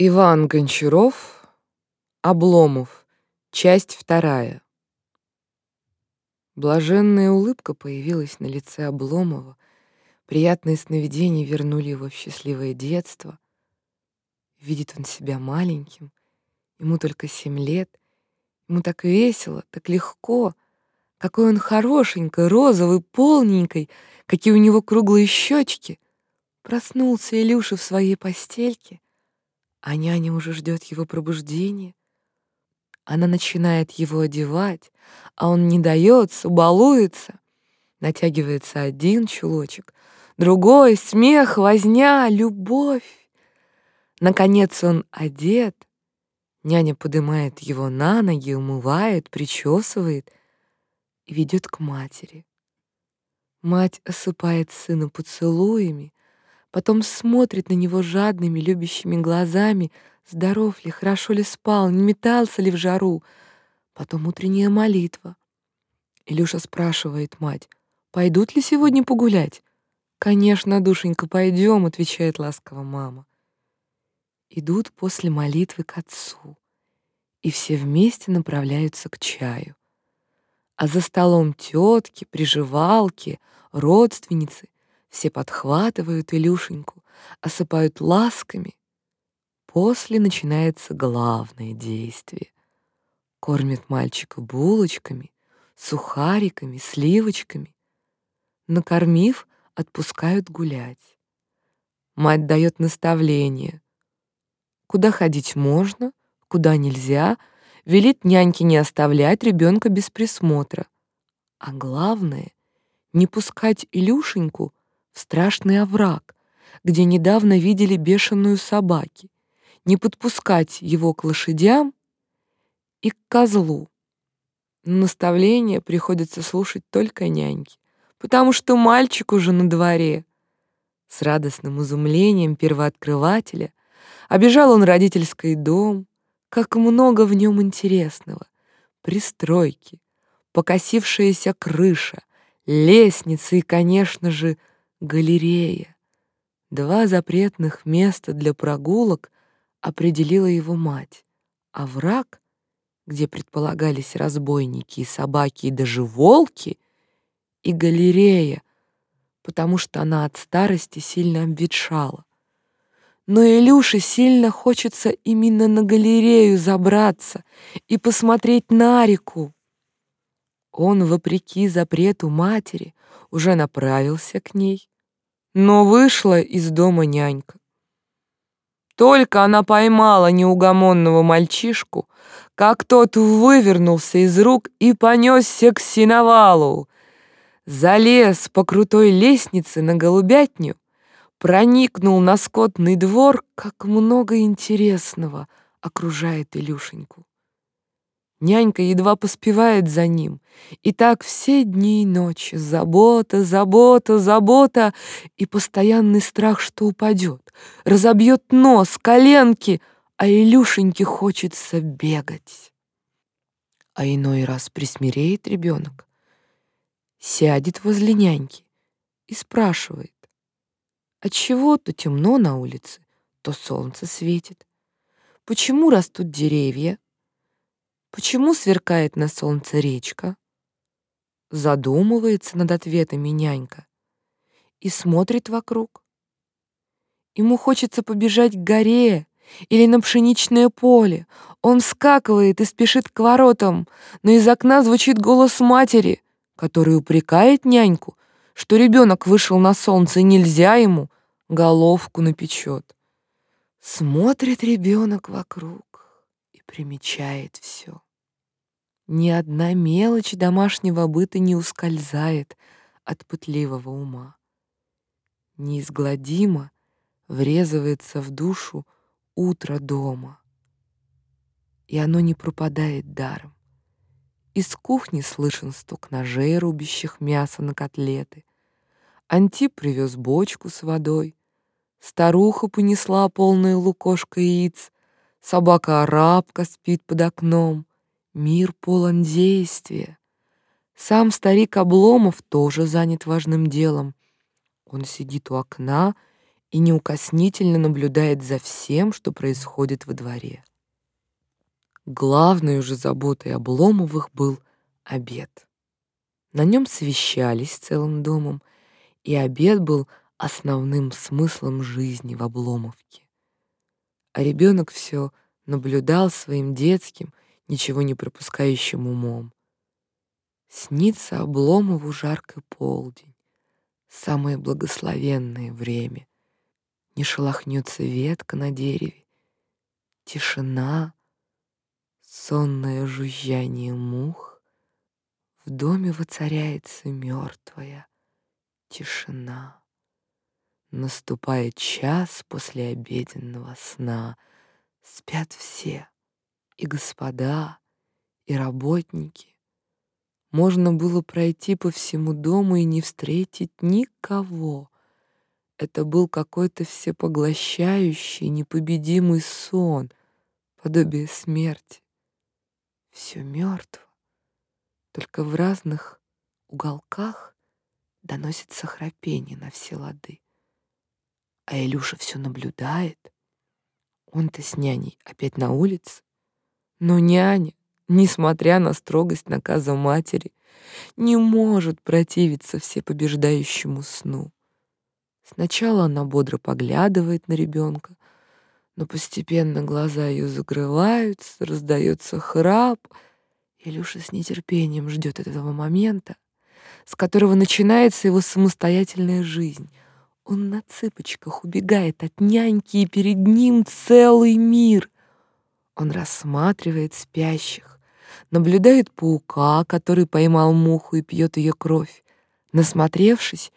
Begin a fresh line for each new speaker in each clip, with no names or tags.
Иван Гончаров, Обломов, часть вторая. Блаженная улыбка появилась на лице Обломова, приятные сновидения вернули его в счастливое детство. Видит он себя маленьким, ему только семь лет, ему так весело, так легко, какой он хорошенький, розовый, полненький, какие у него круглые щечки. Проснулся Илюша в своей постельке — а няня уже ждет его пробуждения. Она начинает его одевать, а он не дается, балуется. Натягивается один чулочек, другой, смех, возня, любовь. Наконец он одет. Няня поднимает его на ноги, умывает, причесывает и ведет к матери. Мать осыпает сына поцелуями, потом смотрит на него жадными, любящими глазами, здоров ли, хорошо ли спал, не метался ли в жару. Потом утренняя молитва. Илюша спрашивает мать, пойдут ли сегодня погулять? «Конечно, душенька, пойдем», — отвечает ласково мама. Идут после молитвы к отцу, и все вместе направляются к чаю. А за столом тетки, приживалки, родственницы все подхватывают Илюшеньку, осыпают ласками. После начинается главное действие. Кормят мальчика булочками, сухариками, сливочками. Накормив, отпускают гулять. Мать дает наставление. Куда ходить можно, куда нельзя, велит няньке не оставлять ребенка без присмотра. А главное — не пускать Илюшеньку страшный овраг, где недавно видели бешеную собаки, не подпускать его к лошадям и к козлу. Но наставление приходится слушать только няньке, потому что мальчик уже на дворе. С радостным изумлением первооткрывателя обежал он родительский дом, как много в нем интересного. Пристройки, покосившаяся крыша, лестницы и, конечно же, галерея. Два запретных места для прогулок определила его мать, а враг, где предполагались разбойники и собаки и даже волки, и галерея, потому что она от старости сильно обветшала. Но Илюше сильно хочется именно на галерею забраться и посмотреть на реку. Он, вопреки запрету матери, уже направился к ней, но вышла из дома нянька. Только она поймала неугомонного мальчишку, как тот вывернулся из рук и понесся к синовалу. Залез по крутой лестнице на голубятню, проникнул на скотный двор, как много интересного окружает Илюшеньку. Нянька едва поспевает за ним. И так все дни и ночи. Забота, забота, забота и постоянный страх, что упадет. Разобьет нос, коленки, а Илюшеньке хочется бегать. А иной раз присмиреет ребенок, сядет возле няньки и спрашивает, отчего то темно на улице, то солнце светит? Почему растут деревья, Почему сверкает на солнце речка? Задумывается над ответами нянька и смотрит вокруг. Ему хочется побежать к горе или на пшеничное поле. Он скакивает и спешит к воротам, но из окна звучит голос матери, который упрекает няньку, что ребенок вышел на солнце нельзя ему, головку напечет. Смотрит ребенок вокруг примечает все. Ни одна мелочь домашнего быта не ускользает от пытливого ума. Неизгладимо врезывается в душу утро дома, и оно не пропадает даром. Из кухни слышен стук ножей, рубящих мясо на котлеты. Антип привез бочку с водой. Старуха понесла полное лукошко яиц, Собака-арабка спит под окном. Мир полон действия. Сам старик Обломов тоже занят важным делом. Он сидит у окна и неукоснительно наблюдает за всем, что происходит во дворе. Главной уже заботой Обломовых был обед. На нем совещались целым домом, и обед был основным смыслом жизни в Обломовке. А ребенок все наблюдал своим детским, ничего не пропускающим умом. Снится Обломову жаркий полдень, самое благословенное время. Не шелохнется ветка на дереве, тишина, сонное жужжание мух. В доме воцаряется мертвая тишина. Наступает час после обеденного сна. Спят все, и господа, и работники. Можно было пройти по всему дому и не встретить никого. Это был какой-то всепоглощающий, непобедимый сон, подобие смерти. Все мертво, только в разных уголках доносится храпение на все лады. А Илюша все наблюдает. Он-то с няней опять на улице. Но няня, несмотря на строгость наказа матери, не может противиться всепобеждающему сну. Сначала она бодро поглядывает на ребенка, но постепенно глаза ее закрываются, раздается храп. Илюша с нетерпением ждет этого момента, с которого начинается его самостоятельная жизнь — он на цыпочках убегает от няньки, и перед ним целый мир. Он рассматривает спящих, наблюдает паука, который поймал муху и пьет ее кровь. Насмотревшись,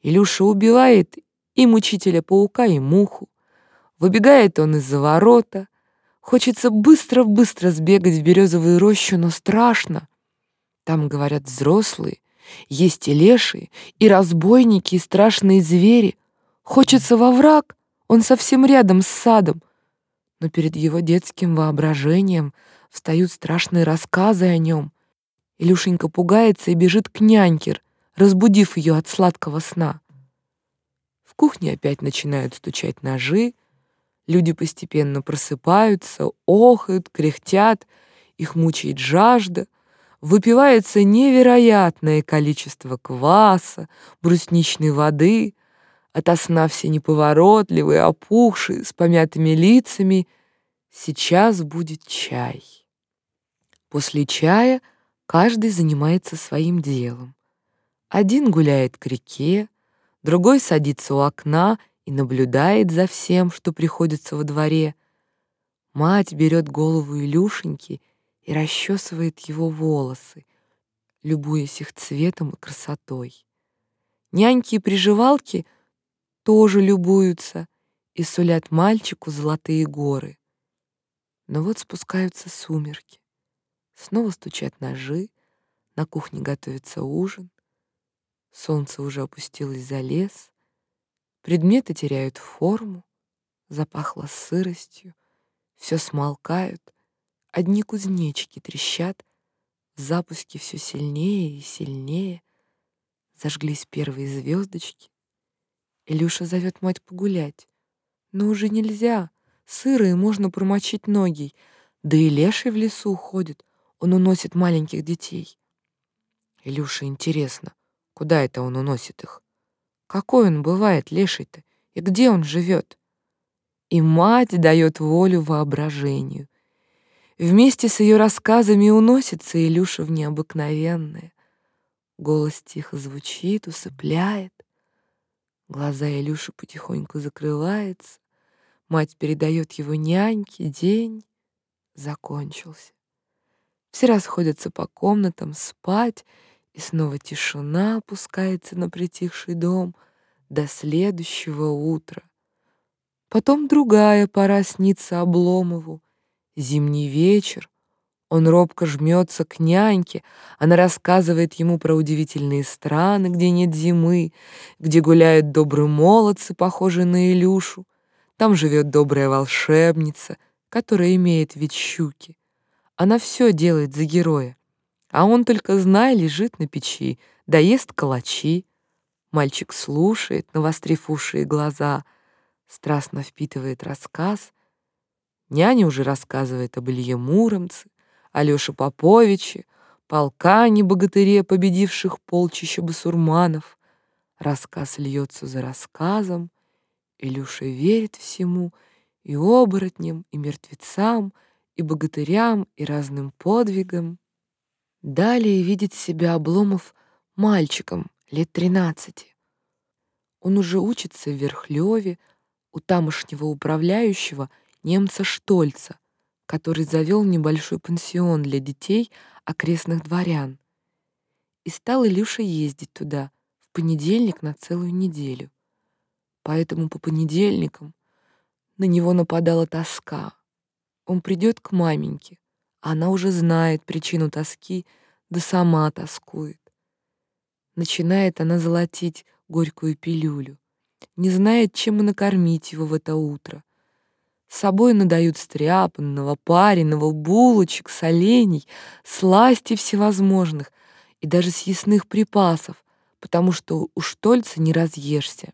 Илюша убивает и мучителя паука, и муху. Выбегает он из-за ворота. Хочется быстро-быстро сбегать в березовую рощу, но страшно. Там, говорят, взрослые, есть и лешие, и разбойники, и страшные звери. Хочется во враг, он совсем рядом с садом. Но перед его детским воображением встают страшные рассказы о нем. Илюшенька пугается и бежит к няньке, разбудив ее от сладкого сна. В кухне опять начинают стучать ножи, люди постепенно просыпаются, охают, кряхтят, их мучает жажда, выпивается невероятное количество кваса, брусничной воды, ото сна все неповоротливые, опухшие, с помятыми лицами. Сейчас будет чай. После чая каждый занимается своим делом. Один гуляет к реке, другой садится у окна и наблюдает за всем, что приходится во дворе. Мать берет голову Илюшеньки и расчесывает его волосы, любуясь их цветом и красотой. Няньки и приживалки тоже любуются и сулят мальчику золотые горы. Но вот спускаются сумерки. Снова стучат ножи, на кухне готовится ужин. Солнце уже опустилось за лес. Предметы теряют форму, запахло сыростью, все смолкают, Одни кузнечики трещат, в запуске все сильнее и сильнее. Зажглись первые звездочки. Илюша зовет мать погулять. Но уже нельзя, сыро и можно промочить ноги. Да и леший в лесу уходит, он уносит маленьких детей. Илюша интересно, куда это он уносит их? Какой он бывает, леший-то, и где он живет? И мать дает волю воображению — Вместе с ее рассказами уносится Илюша в необыкновенное. Голос тихо звучит, усыпляет. Глаза Илюши потихоньку закрываются. Мать передает его няньке. День закончился. Все расходятся по комнатам спать, и снова тишина опускается на притихший дом до следующего утра. Потом другая пора снится Обломову, Зимний вечер. Он робко жмется к няньке, она рассказывает ему про удивительные страны, где нет зимы, где гуляют добрые молодцы, похожие на Илюшу. Там живет добрая волшебница, которая имеет вид щуки. Она все делает за героя. А он только, зная, лежит на печи, да ест калачи. Мальчик слушает, навострив уши и глаза — страстно впитывает рассказ. Няня уже рассказывает об Илье Муромце, Алёше Поповиче, полкане богатыре, победивших полчища басурманов. Рассказ льется за рассказом, Илюша верит всему, и оборотням, и мертвецам, и богатырям, и разным подвигам. Далее видит себя Обломов мальчиком лет тринадцати. Он уже учится в Верхлёве у тамошнего управляющего немца Штольца, который завел небольшой пансион для детей окрестных дворян. И стал Илюша ездить туда в понедельник на целую неделю. Поэтому по понедельникам на него нападала тоска. Он придет к маменьке, а она уже знает причину тоски, да сама тоскует. Начинает она золотить горькую пилюлю. Не знает, чем и накормить его в это утро. С собой надают стряпанного, пареного, булочек, солений, сластей всевозможных и даже съестных припасов, потому что у Штольца не разъешься.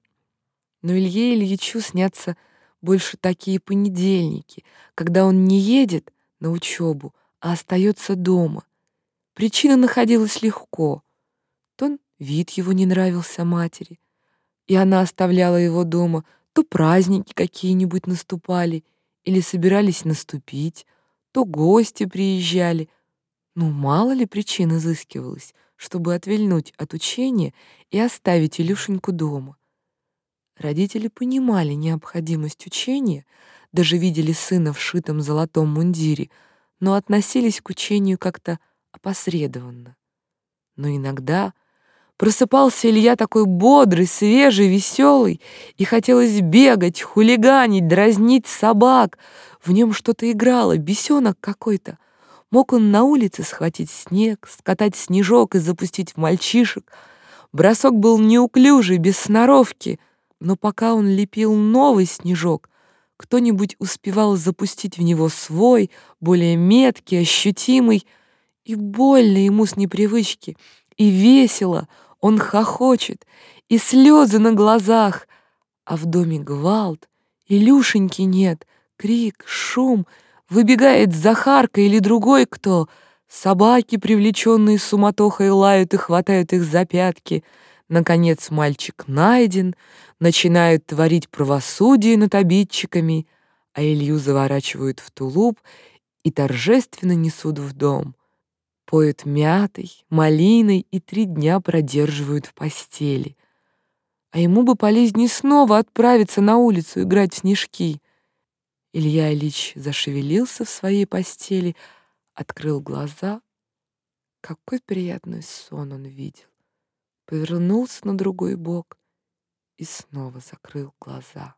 Но Илье Ильичу снятся больше такие понедельники, когда он не едет на учебу, а остается дома. Причина находилась легко. То вид его не нравился матери, и она оставляла его дома, то праздники какие-нибудь наступали или собирались наступить, то гости приезжали. Ну, мало ли причин изыскивалось, чтобы отвильнуть от учения и оставить Илюшеньку дома. Родители понимали необходимость учения, даже видели сына в шитом золотом мундире, но относились к учению как-то опосредованно. Но иногда Просыпался Илья такой бодрый, свежий, веселый, и хотелось бегать, хулиганить, дразнить собак. В нем что-то играло, бесенок какой-то. Мог он на улице схватить снег, скатать снежок и запустить в мальчишек. Бросок был неуклюжий, без сноровки, но пока он лепил новый снежок, кто-нибудь успевал запустить в него свой, более меткий, ощутимый, и больно ему с непривычки, и весело — он хохочет, и слезы на глазах, а в доме гвалт, Илюшеньки нет, крик, шум, выбегает Захарка или другой кто. Собаки, привлеченные суматохой, лают и хватают их за пятки. Наконец мальчик найден, начинают творить правосудие над обидчиками, а Илью заворачивают в тулуп и торжественно несут в дом поют мятой, малиной и три дня продерживают в постели. А ему бы полезнее снова отправиться на улицу играть в снежки. Илья Ильич зашевелился в своей постели, открыл глаза. Какой приятный сон он видел. Повернулся на другой бок и снова закрыл глаза.